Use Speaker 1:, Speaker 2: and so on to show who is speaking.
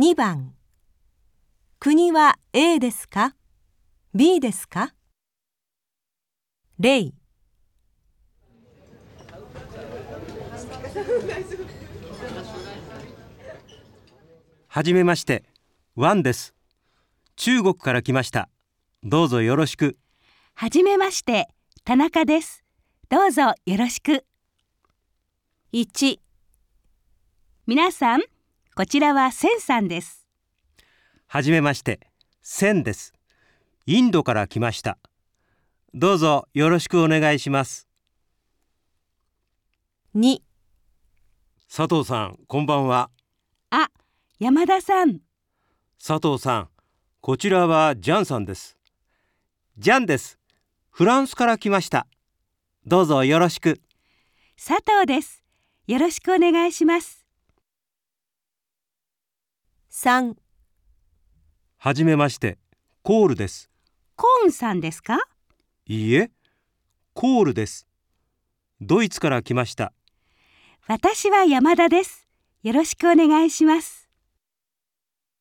Speaker 1: 2番国は A ですか ?B ですか？例
Speaker 2: はじめまして、ワンです。中国から来ました。どうぞよろしく。
Speaker 3: はじめまして、田中です。どうぞよろしく。
Speaker 1: 1
Speaker 3: 皆さん、こちらはセンさんです。
Speaker 2: はじめまして、センです。インドから来ました。どうぞよろしくお願いします。
Speaker 1: 2
Speaker 2: 佐藤さん、こんばんは。
Speaker 3: あ、山田さん。
Speaker 2: 佐藤さん、こちらはジャンさんです。ジャンです。フランスから来ました。どうぞよろしく。
Speaker 3: 佐藤です。よろしくお願いします。
Speaker 1: 3
Speaker 2: はじめまして、コールです。
Speaker 3: コーンさんですか？
Speaker 2: いいえ、コールです。ドイツから来ました。
Speaker 3: 私は山田です。よろしくお願いします。